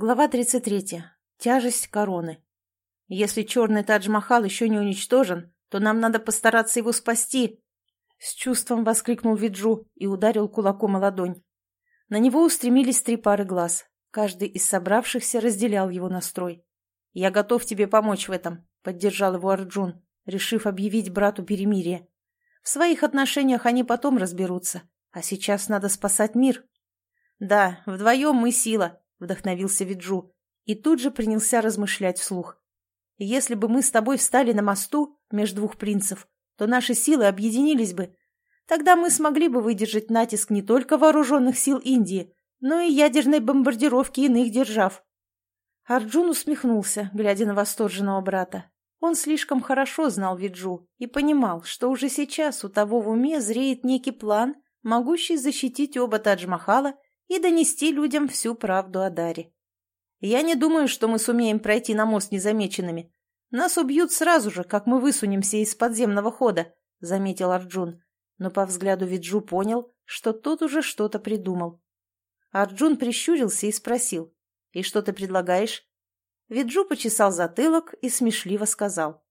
Глава 33. Тяжесть короны. Если черный Тадж-Махал еще не уничтожен, то нам надо постараться его спасти. С чувством воскликнул Виджу и ударил кулаком о ладонь. На него устремились три пары глаз. Каждый из собравшихся разделял его настрой. «Я готов тебе помочь в этом», — поддержал его Арджун, решив объявить брату перемирие. «В своих отношениях они потом разберутся, а сейчас надо спасать мир». «Да, вдвоем мы сила», — вдохновился Виджу, и тут же принялся размышлять вслух. «Если бы мы с тобой встали на мосту между двух принцев, то наши силы объединились бы. Тогда мы смогли бы выдержать натиск не только вооруженных сил Индии, но и ядерной бомбардировки иных держав». Арджун усмехнулся, глядя на восторженного брата. Он слишком хорошо знал Виджу и понимал, что уже сейчас у того в уме зреет некий план, могущий защитить оба Тадж-Махала и донести людям всю правду о Даре. Я не думаю, что мы сумеем пройти на мост незамеченными. Нас убьют сразу же, как мы высунемся из подземного хода, — заметил Арджун. Но по взгляду Виджу понял, что тот уже что-то придумал. Арджун прищурился и спросил. «И что ты предлагаешь?» Виджу почесал затылок и смешливо сказал.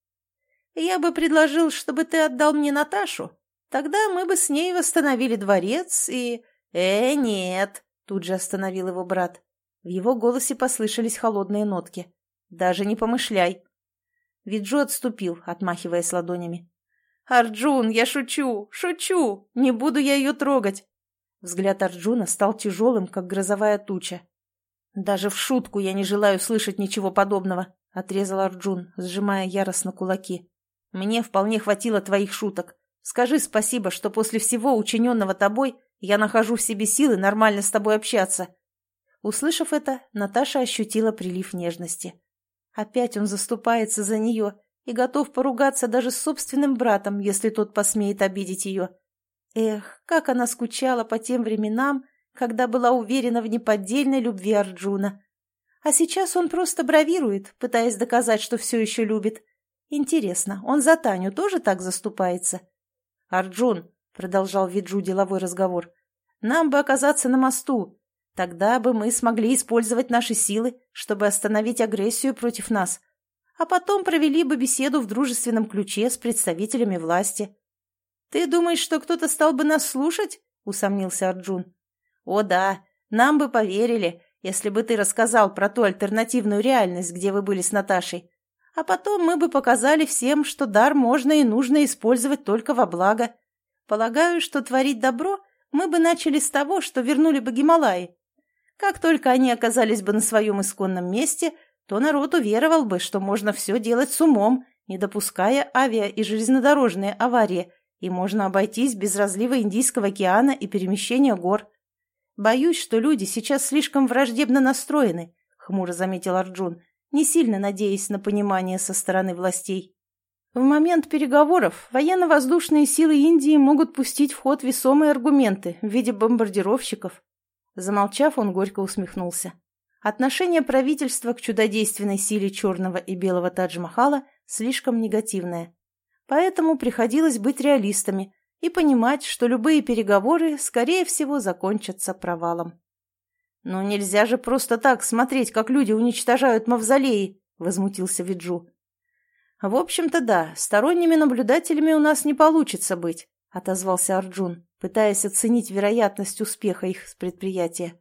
«Я бы предложил, чтобы ты отдал мне Наташу. Тогда мы бы с ней восстановили дворец и...» «Э, нет!» Тут же остановил его брат. В его голосе послышались холодные нотки. «Даже не помышляй!» Виджо отступил, отмахиваясь ладонями. «Арджун, я шучу! Шучу! Не буду я ее трогать!» Взгляд Арджуна стал тяжелым, как грозовая туча. «Даже в шутку я не желаю слышать ничего подобного», — отрезал Арджун, сжимая яростно кулаки. «Мне вполне хватило твоих шуток. Скажи спасибо, что после всего учиненного тобой я нахожу в себе силы нормально с тобой общаться». Услышав это, Наташа ощутила прилив нежности. Опять он заступается за нее и готов поругаться даже с собственным братом, если тот посмеет обидеть ее. Эх, как она скучала по тем временам, когда была уверена в неподдельной любви Арджуна. А сейчас он просто бравирует, пытаясь доказать, что все еще любит. Интересно, он за Таню тоже так заступается? «Арджун, продолжал Виджу деловой разговор. «Нам бы оказаться на мосту. Тогда бы мы смогли использовать наши силы, чтобы остановить агрессию против нас. А потом провели бы беседу в дружественном ключе с представителями власти». «Ты думаешь, что кто-то стал бы нас слушать?» — усомнился Арджун. «О да, нам бы поверили, если бы ты рассказал про ту альтернативную реальность, где вы были с Наташей. А потом мы бы показали всем, что дар можно и нужно использовать только во благо. Полагаю, что творить добро мы бы начали с того, что вернули бы Гималаи. Как только они оказались бы на своем исконном месте, то народ уверовал бы, что можно все делать с умом, не допуская авиа- и железнодорожные аварии, и можно обойтись без разлива Индийского океана и перемещения гор. Боюсь, что люди сейчас слишком враждебно настроены, — хмуро заметил Арджун, не сильно надеясь на понимание со стороны властей. В момент переговоров военно-воздушные силы Индии могут пустить в ход весомые аргументы в виде бомбардировщиков. Замолчав, он горько усмехнулся. Отношение правительства к чудодейственной силе черного и белого Тадж-Махала слишком негативное. Поэтому приходилось быть реалистами и понимать, что любые переговоры, скорее всего, закончатся провалом. «Но нельзя же просто так смотреть, как люди уничтожают мавзолеи», — возмутился Виджу. «В общем-то, да, сторонними наблюдателями у нас не получится быть», — отозвался Арджун, пытаясь оценить вероятность успеха их предприятия.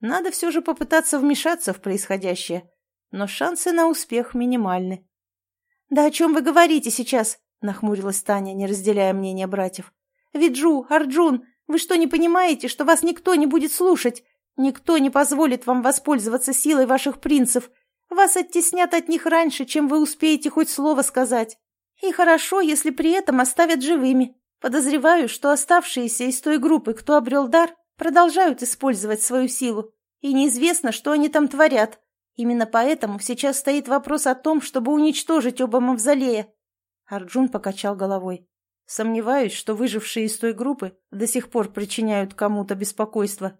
«Надо все же попытаться вмешаться в происходящее, но шансы на успех минимальны». «Да о чем вы говорите сейчас?» — нахмурилась Таня, не разделяя мнения братьев. «Виджу, Арджун, вы что, не понимаете, что вас никто не будет слушать? Никто не позволит вам воспользоваться силой ваших принцев, вас оттеснят от них раньше, чем вы успеете хоть слово сказать. И хорошо, если при этом оставят живыми. Подозреваю, что оставшиеся из той группы, кто обрел дар, продолжают использовать свою силу. И неизвестно, что они там творят. Именно поэтому сейчас стоит вопрос о том, чтобы уничтожить оба мавзолея. Арджун покачал головой. Сомневаюсь, что выжившие из той группы до сих пор причиняют кому-то беспокойство.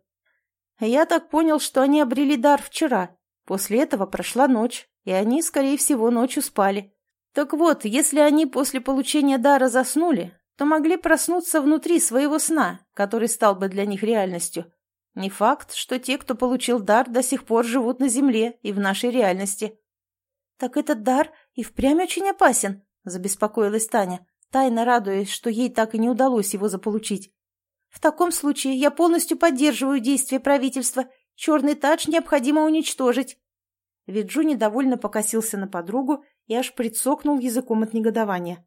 Я так понял, что они обрели дар вчера, После этого прошла ночь, и они, скорее всего, ночью спали. Так вот, если они после получения дара заснули, то могли проснуться внутри своего сна, который стал бы для них реальностью. Не факт, что те, кто получил дар, до сих пор живут на Земле и в нашей реальности. «Так этот дар и впрямь очень опасен», — забеспокоилась Таня, тайно радуясь, что ей так и не удалось его заполучить. «В таком случае я полностью поддерживаю действия правительства. Черный тадж необходимо уничтожить». Виджу недовольно покосился на подругу и аж прицокнул языком от негодования.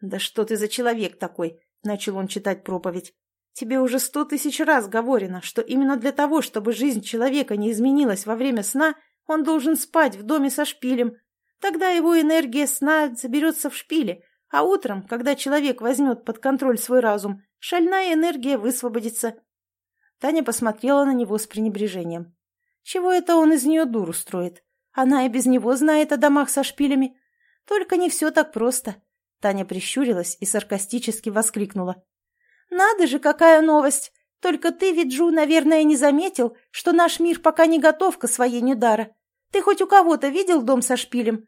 «Да что ты за человек такой?» — начал он читать проповедь. «Тебе уже сто тысяч раз говорено, что именно для того, чтобы жизнь человека не изменилась во время сна, он должен спать в доме со шпилем. Тогда его энергия сна заберется в шпиле, а утром, когда человек возьмет под контроль свой разум, шальная энергия высвободится. Таня посмотрела на него с пренебрежением. Чего это он из нее дуру строит? Она и без него знает о домах со шпилями. Только не все так просто. Таня прищурилась и саркастически воскликнула. «Надо же, какая новость! Только ты, Виджу, наверное, не заметил, что наш мир пока не готов к освоению дара. Ты хоть у кого-то видел дом со шпилем?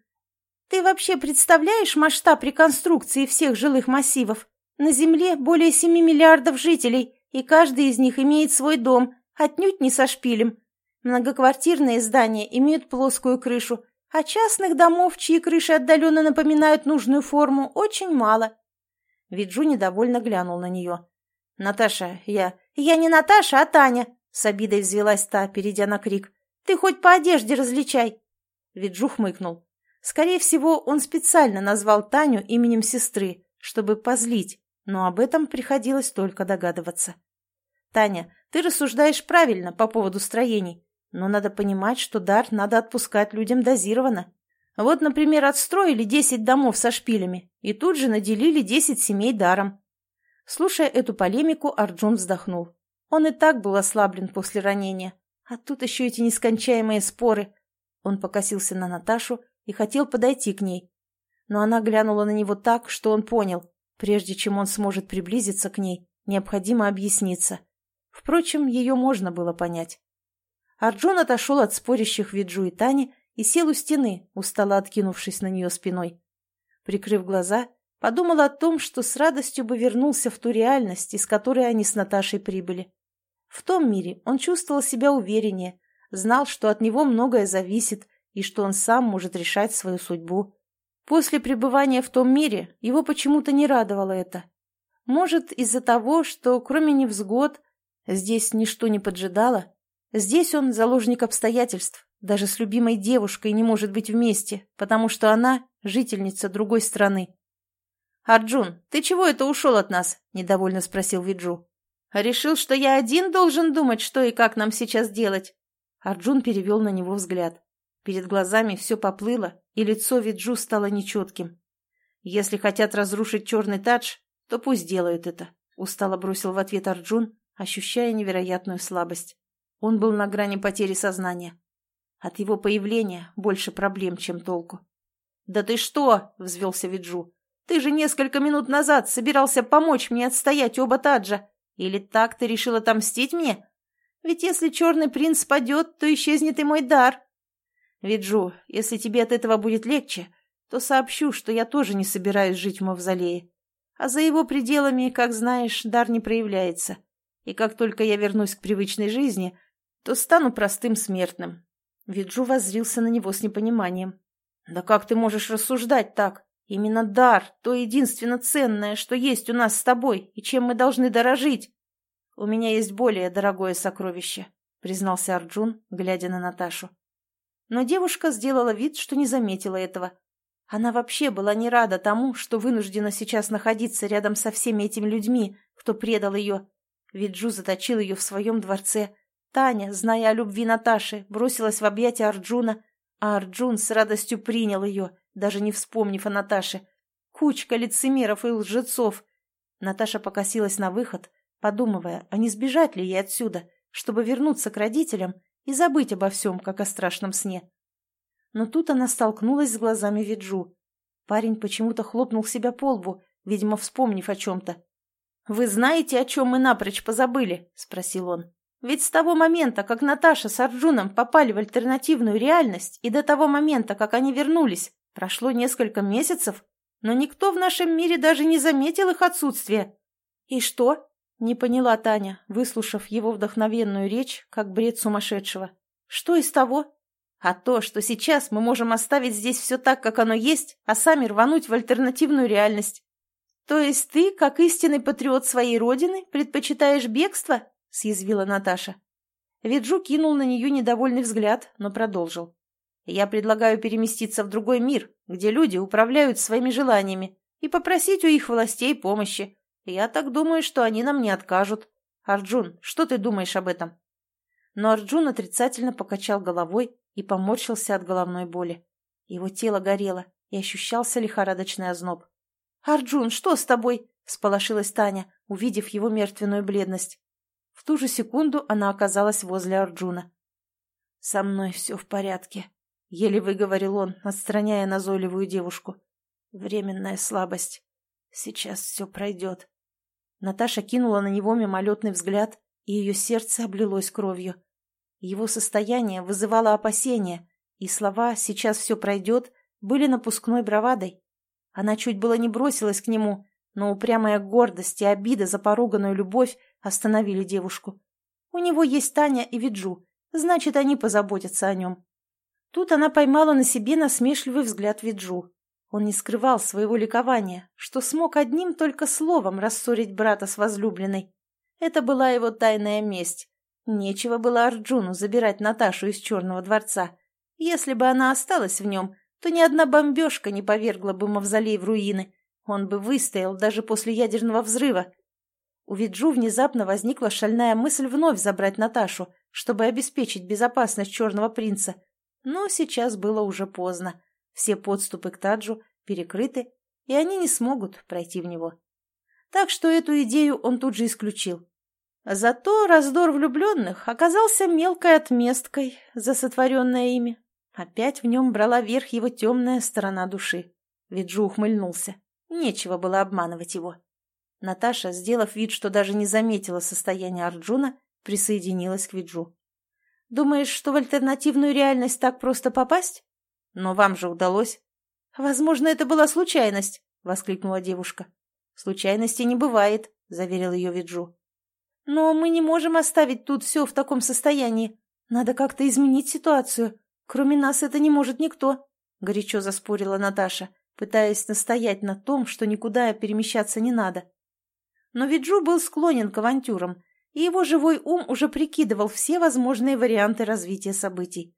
Ты вообще представляешь масштаб реконструкции всех жилых массивов? На Земле более семи миллиардов жителей, и каждый из них имеет свой дом, отнюдь не со шпилем. Многоквартирные здания имеют плоскую крышу, а частных домов, чьи крыши отдаленно напоминают нужную форму, очень мало. Виджу недовольно глянул на нее. «Наташа, я...» «Я не Наташа, а Таня!» — с обидой взвелась та, перейдя на крик. «Ты хоть по одежде различай!» Виджу хмыкнул. Скорее всего, он специально назвал Таню именем сестры, чтобы позлить, но об этом приходилось только догадываться. «Таня, ты рассуждаешь правильно по поводу строений, но надо понимать, что дар надо отпускать людям дозированно. Вот, например, отстроили десять домов со шпилями и тут же наделили десять семей даром. Слушая эту полемику, Арджун вздохнул. Он и так был ослаблен после ранения. А тут еще эти нескончаемые споры. Он покосился на Наташу и хотел подойти к ней. Но она глянула на него так, что он понял. Прежде чем он сможет приблизиться к ней, необходимо объясниться. Впрочем, ее можно было понять. Арджун отошел от спорящих Виджу и Тани и сел у стены, устало откинувшись на нее спиной. Прикрыв глаза, Подумал о том, что с радостью бы вернулся в ту реальность, из которой они с Наташей прибыли. В том мире он чувствовал себя увереннее, знал, что от него многое зависит и что он сам может решать свою судьбу. После пребывания в том мире его почему-то не радовало это. Может, из-за того, что кроме невзгод здесь ничто не поджидало, здесь он заложник обстоятельств, даже с любимой девушкой не может быть вместе, потому что она жительница другой страны. «Арджун, ты чего это ушел от нас?» – недовольно спросил Виджу. «Решил, что я один должен думать, что и как нам сейчас делать?» Арджун перевел на него взгляд. Перед глазами все поплыло, и лицо Виджу стало нечетким. «Если хотят разрушить черный тадж, то пусть делают это», – устало бросил в ответ Арджун, ощущая невероятную слабость. Он был на грани потери сознания. От его появления больше проблем, чем толку. «Да ты что?» – взвелся Виджу. Ты же несколько минут назад собирался помочь мне отстоять оба таджа. Или так ты решил отомстить мне? Ведь если черный принц падет, то исчезнет и мой дар. Виджу, если тебе от этого будет легче, то сообщу, что я тоже не собираюсь жить в мавзолее. А за его пределами, как знаешь, дар не проявляется. И как только я вернусь к привычной жизни, то стану простым смертным. Виджу воззрился на него с непониманием. «Да как ты можешь рассуждать так? Именно дар — то единственно ценное, что есть у нас с тобой, и чем мы должны дорожить. У меня есть более дорогое сокровище, — признался Арджун, глядя на Наташу. Но девушка сделала вид, что не заметила этого. Она вообще была не рада тому, что вынуждена сейчас находиться рядом со всеми этими людьми, кто предал ее. Ведь Джу заточил ее в своем дворце. Таня, зная о любви Наташи, бросилась в объятия Арджуна, а Арджун с радостью принял ее — даже не вспомнив о Наташе. Кучка лицемеров и лжецов. Наташа покосилась на выход, подумывая, а не сбежать ли ей отсюда, чтобы вернуться к родителям и забыть обо всем, как о страшном сне. Но тут она столкнулась с глазами Виджу. Парень почему-то хлопнул себя по лбу, видимо, вспомнив о чем-то. «Вы знаете, о чем мы напрочь позабыли?» — спросил он. «Ведь с того момента, как Наташа с Арджуном попали в альтернативную реальность, и до того момента, как они вернулись, Прошло несколько месяцев, но никто в нашем мире даже не заметил их отсутствия. И что? Не поняла Таня, выслушав его вдохновенную речь, как бред сумасшедшего. Что из того? А то, что сейчас мы можем оставить здесь все так, как оно есть, а сами рвануть в альтернативную реальность. То есть ты, как истинный патриот своей родины, предпочитаешь бегство? Съязвила Наташа. Виджу кинул на нее недовольный взгляд, но продолжил. Я предлагаю переместиться в другой мир, где люди управляют своими желаниями, и попросить у их властей помощи. Я так думаю, что они нам не откажут. Арджун, что ты думаешь об этом? Но Арджун отрицательно покачал головой и поморщился от головной боли. Его тело горело, и ощущался лихорадочный озноб. «Арджун, что с тобой?» — сполошилась Таня, увидев его мертвенную бледность. В ту же секунду она оказалась возле Арджуна. «Со мной все в порядке», — еле выговорил он, отстраняя назойливую девушку. «Временная слабость. Сейчас все пройдет». Наташа кинула на него мимолетный взгляд, и ее сердце облилось кровью. Его состояние вызывало опасения, и слова «сейчас все пройдет» были напускной бравадой. Она чуть было не бросилась к нему, но упрямая гордость и обида за поруганную любовь остановили девушку. У него есть Таня и Виджу, значит, они позаботятся о нем. Тут она поймала на себе насмешливый взгляд Виджу. Он не скрывал своего ликования, что смог одним только словом рассорить брата с возлюбленной. Это была его тайная месть. Нечего было Арджуну забирать Наташу из Черного дворца. Если бы она осталась в нем, то ни одна бомбежка не повергла бы мавзолей в руины. Он бы выстоял даже после ядерного взрыва. У Виджу внезапно возникла шальная мысль вновь забрать Наташу, чтобы обеспечить безопасность Черного принца. Но сейчас было уже поздно. Все подступы к Таджу перекрыты, и они не смогут пройти в него. Так что эту идею он тут же исключил. Зато раздор влюбленных оказался мелкой отместкой за сотворенное ими. Опять в нем брала верх его темная сторона души. Виджу ухмыльнулся. Нечего было обманывать его. Наташа, сделав вид, что даже не заметила состояние Арджуна, присоединилась к Виджу. «Думаешь, что в альтернативную реальность так просто попасть? Но вам же удалось». «Возможно, это была случайность», — воскликнула девушка. «Случайности не бывает», — заверил ее Виджу. «Но мы не можем оставить тут все в таком состоянии. Надо как-то изменить ситуацию. Кроме нас это не может никто», — горячо заспорила Наташа, пытаясь настоять на том, что никуда перемещаться не надо. Но Виджу был склонен к авантюрам, и его живой ум уже прикидывал все возможные варианты развития событий.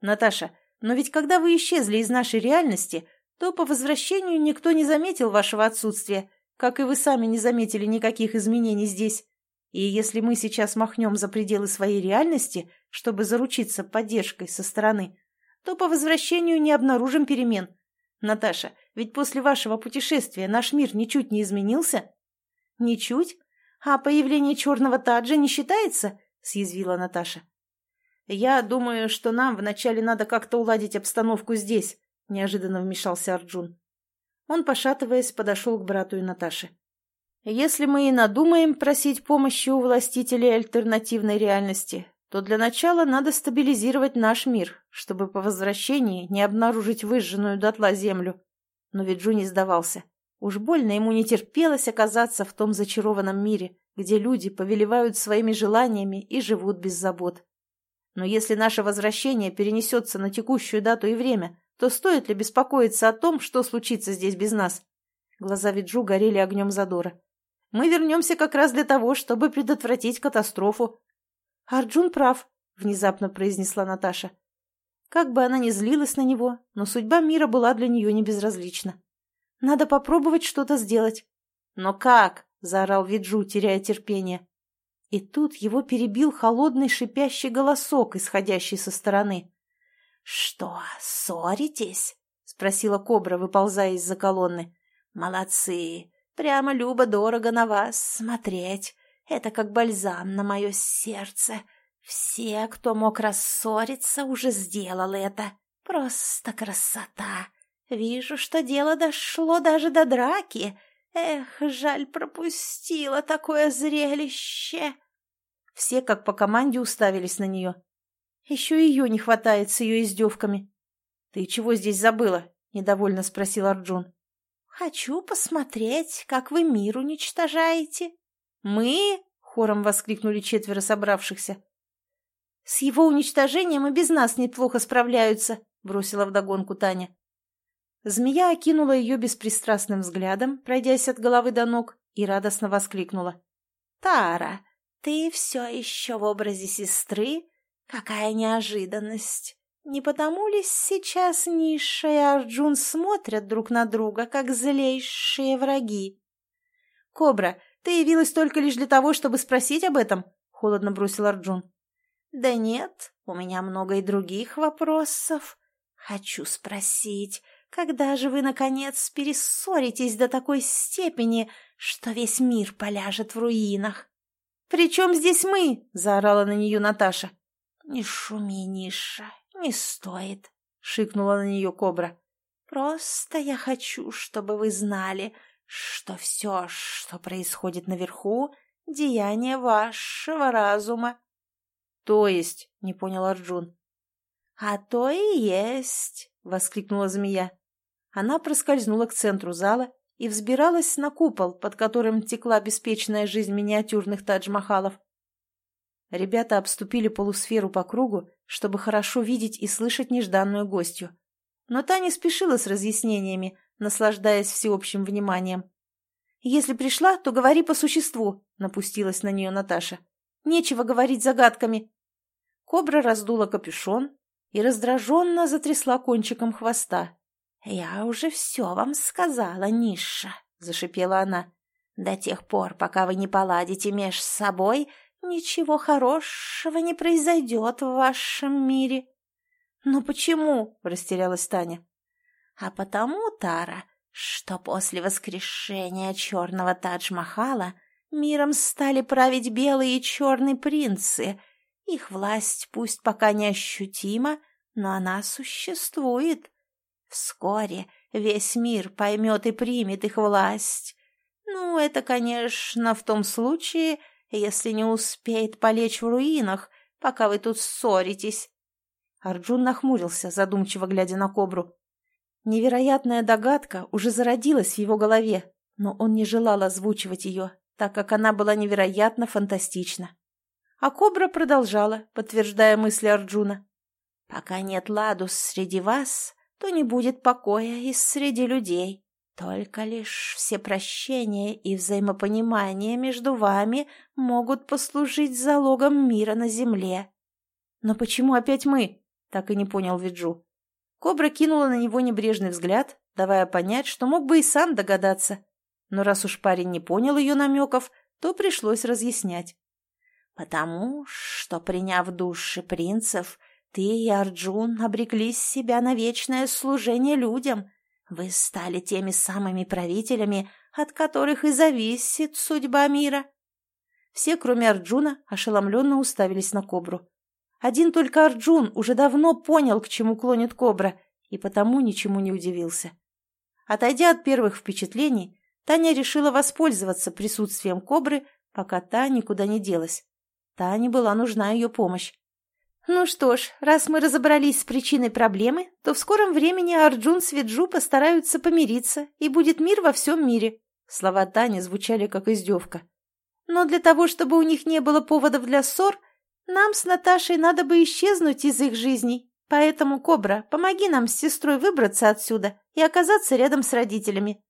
«Наташа, но ведь когда вы исчезли из нашей реальности, то по возвращению никто не заметил вашего отсутствия, как и вы сами не заметили никаких изменений здесь. И если мы сейчас махнем за пределы своей реальности, чтобы заручиться поддержкой со стороны, то по возвращению не обнаружим перемен. Наташа, ведь после вашего путешествия наш мир ничуть не изменился? Ничуть? А появление черного таджа не считается? Съязвила Наташа. Я думаю, что нам вначале надо как-то уладить обстановку здесь, неожиданно вмешался Арджун. Он, пошатываясь, подошел к брату и Наташе. Если мы и надумаем просить помощи у властителей альтернативной реальности, то для начала надо стабилизировать наш мир, чтобы по возвращении не обнаружить выжженную дотла землю. Но Виджу не сдавался. Уж больно ему не терпелось оказаться в том зачарованном мире, где люди повелевают своими желаниями и живут без забот. Но если наше возвращение перенесется на текущую дату и время, то стоит ли беспокоиться о том, что случится здесь без нас? Глаза Виджу горели огнем задора. Мы вернемся как раз для того, чтобы предотвратить катастрофу. Арджун прав, внезапно произнесла Наташа. Как бы она ни злилась на него, но судьба мира была для нее не безразлична. Надо попробовать что-то сделать. Но как? заорал Виджу, теряя терпение. И тут его перебил холодный шипящий голосок, исходящий со стороны. «Что, ссоритесь?» — спросила кобра, выползая из-за колонны. «Молодцы! Прямо любо-дорого на вас смотреть. Это как бальзам на мое сердце. Все, кто мог рассориться, уже сделал это. Просто красота. Вижу, что дело дошло даже до драки. Эх, жаль, пропустила такое зрелище. Все, как по команде, уставились на нее. Еще ее не хватает с ее издевками. — Ты чего здесь забыла? — недовольно спросил Арджун. «Хочу посмотреть, как вы мир уничтожаете». «Мы?» — хором воскликнули четверо собравшихся. «С его уничтожением и без нас неплохо справляются», — бросила вдогонку Таня. Змея окинула ее беспристрастным взглядом, пройдясь от головы до ног, и радостно воскликнула. «Тара, ты все еще в образе сестры? Какая неожиданность! Не потому ли сейчас Ниша и Арджун смотрят друг на друга, как злейшие враги?» «Кобра, ты явилась только лишь для того, чтобы спросить об этом?» — холодно бросил Арджун. «Да нет, у меня много и других вопросов. Хочу спросить, когда же вы, наконец, перессоритесь до такой степени, что весь мир поляжет в руинах? «При чем здесь мы?» — заорала на нее Наташа. «Не шуми, Ниша, не стоит», — шикнула на нее кобра. «Просто я хочу, чтобы вы знали, что все, что происходит наверху, — деяние вашего разума». «То есть?» — не понял Арджун. «А то и есть!» — воскликнула змея. Она проскользнула к центру зала и взбиралась на купол, под которым текла беспечная жизнь миниатюрных тадж-махалов. Ребята обступили полусферу по кругу, чтобы хорошо видеть и слышать нежданную гостью. Но та не спешила с разъяснениями, наслаждаясь всеобщим вниманием. «Если пришла, то говори по существу», — напустилась на нее Наташа. «Нечего говорить загадками». Кобра раздула капюшон и раздраженно затрясла кончиком хвоста. «Я уже все вам сказала, Ниша», — зашипела она. «До тех пор, пока вы не поладите меж собой, ничего хорошего не произойдет в вашем мире». «Но почему?» — растерялась Таня. «А потому, Тара, что после воскрешения черного Тадж-Махала миром стали править белые и черные принцы. Их власть пусть пока не ощутима, но она существует. Вскоре весь мир поймет и примет их власть. Ну, это, конечно, в том случае, если не успеет полечь в руинах, пока вы тут ссоритесь. Арджун нахмурился, задумчиво глядя на кобру. Невероятная догадка уже зародилась в его голове, но он не желал озвучивать ее, так как она была невероятно фантастична. А кобра продолжала, подтверждая мысли Арджуна. «Пока нет ладус среди вас, то не будет покоя и среди людей. Только лишь все прощения и взаимопонимание между вами могут послужить залогом мира на земле. Но почему опять мы? Так и не понял Виджу. Кобра кинула на него небрежный взгляд, давая понять, что мог бы и сам догадаться. Но раз уж парень не понял ее намеков, то пришлось разъяснять. «Потому что, приняв души принцев, ты и Арджун обрекли себя на вечное служение людям. Вы стали теми самыми правителями, от которых и зависит судьба мира. Все, кроме Арджуна, ошеломленно уставились на кобру. Один только Арджун уже давно понял, к чему клонит кобра, и потому ничему не удивился. Отойдя от первых впечатлений, Таня решила воспользоваться присутствием кобры, пока та никуда не делась. Тане была нужна ее помощь. Ну что ж, раз мы разобрались с причиной проблемы, то в скором времени Арджун с Виджу постараются помириться, и будет мир во всем мире. Слова Тани звучали как издевка. Но для того, чтобы у них не было поводов для ссор, нам с Наташей надо бы исчезнуть из их жизней. Поэтому, Кобра, помоги нам с сестрой выбраться отсюда и оказаться рядом с родителями.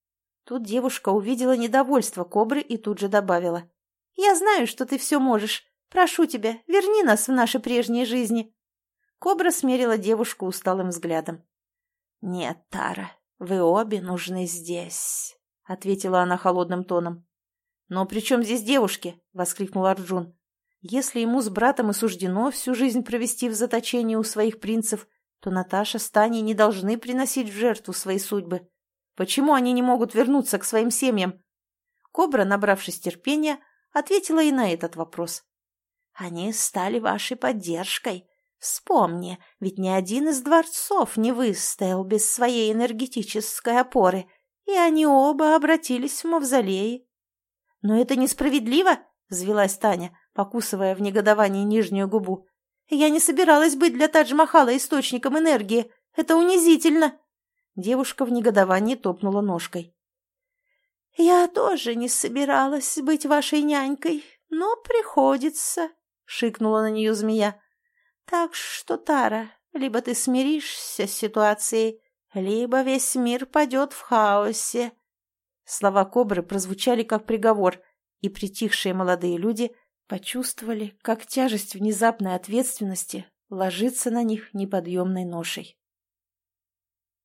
Тут девушка увидела недовольство Кобры и тут же добавила. «Я знаю, что ты все можешь. Прошу тебя, верни нас в наши прежние жизни». Кобра смерила девушку усталым взглядом. «Нет, Тара, вы обе нужны здесь», — ответила она холодным тоном. «Но при чем здесь девушки?» — воскликнул Арджун. «Если ему с братом и суждено всю жизнь провести в заточении у своих принцев, то Наташа с Таней не должны приносить в жертву свои судьбы. Почему они не могут вернуться к своим семьям?» Кобра, набравшись терпения, ответила и на этот вопрос. Они стали вашей поддержкой. Вспомни, ведь ни один из дворцов не выстоял без своей энергетической опоры, и они оба обратились в мавзолеи. — Но это несправедливо, — взвелась Таня, покусывая в негодовании нижнюю губу. — Я не собиралась быть для Тадж-Махала источником энергии. Это унизительно. Девушка в негодовании топнула ножкой. «Я тоже не собиралась быть вашей нянькой, но приходится», — шикнула на нее змея. «Так что, Тара, либо ты смиришься с ситуацией, либо весь мир падет в хаосе». Слова кобры прозвучали как приговор, и притихшие молодые люди почувствовали, как тяжесть внезапной ответственности ложится на них неподъемной ношей.